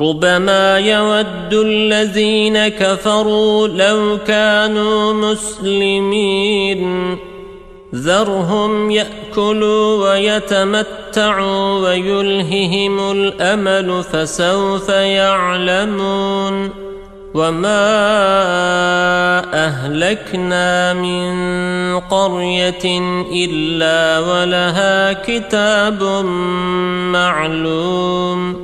ربما يود الذين كفروا لو كانوا مسلمين. ذرهم يأكلوا ويتمتعوا ويلههم الأمل فسوف يعلمون. وما أهلكنا من قرية إلا ولها كتاب معلوم.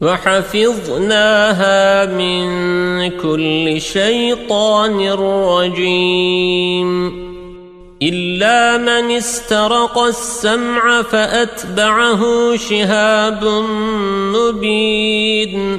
وحفظناها من كل شيطان رجيم. إلا من استرق السمع فأتبعه شهاب مبين.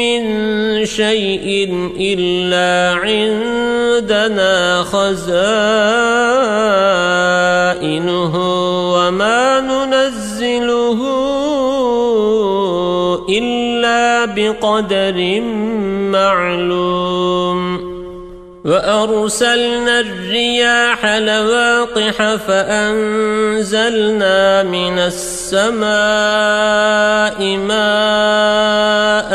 من شيء إلا عندنا خزائنه وما ننزله إلا بقدر معلوم. وأرسلنا الرياح لواقح فأنزلنا من السماء ماء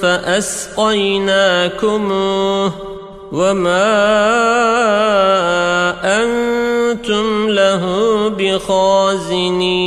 فأسقيناكموه وما أنتم له بخازنين.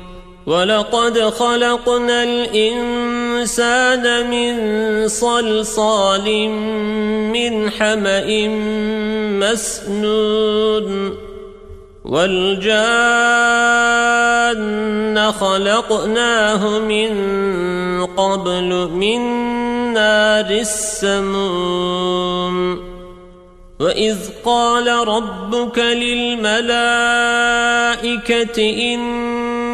ولقد خلقنا الإنسان من صلصال من حمأ مسنون والجان خلقناه من قبل من نار السموم وإذ قال ربك للملائكة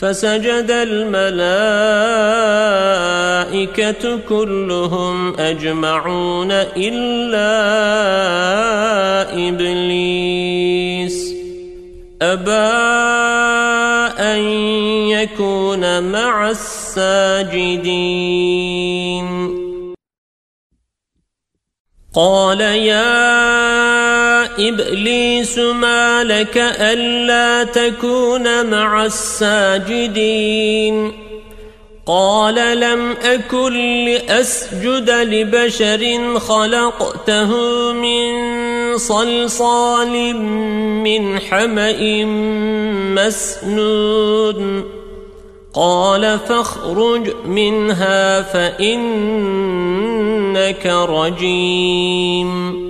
فسجد الملائكة كلهم أجمعون إلا إبليس. أبى أن يكون مع الساجدين. قال يا إبليس ما لك ألا تكون مع الساجدين. قال لم أكن لأسجد لبشر خلقته من صلصال من حمأ مسنون. قال فاخرج منها فإنك رجيم.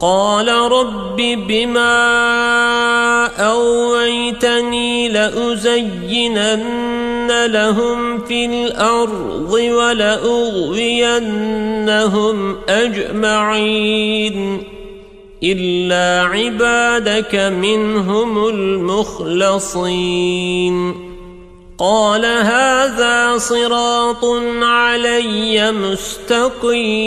قال رب بما أويتني لأزينن لهم في الأرض ولأغوينهم أجمعين إلا عبادك منهم المخلصين. قال هذا صراط علي مستقيم.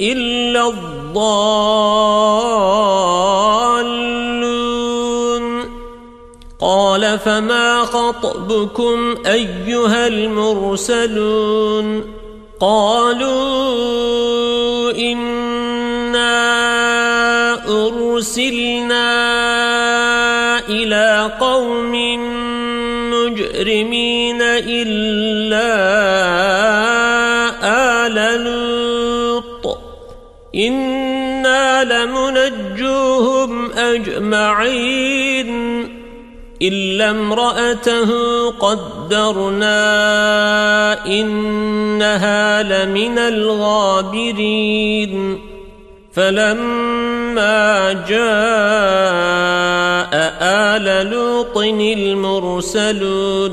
إلا الضالون. قال فما خطبكم أيها المرسلون؟ قالوا إنا أرسلنا إلى قوم مجرمين إلا آل لوط إنا لمنجوهم أجمعين إلا امرأته قدرنا إنها لمن الغابرين. فلما جاء آل لوط المرسلون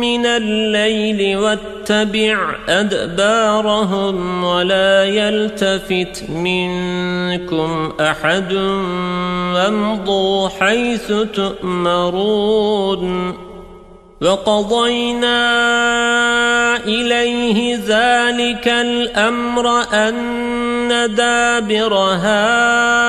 من الليل واتبع أدبارهم ولا يلتفت منكم أحد وامضوا حيث تؤمرون وقضينا إليه ذلك الأمر أن دابر هؤلاء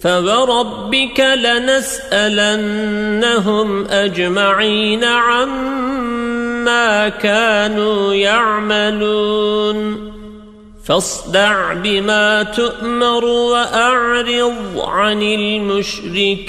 فوربك لنسألنهم أجمعين عما كانوا يعملون فاصدع بما تؤمر وأعرض عن المشركين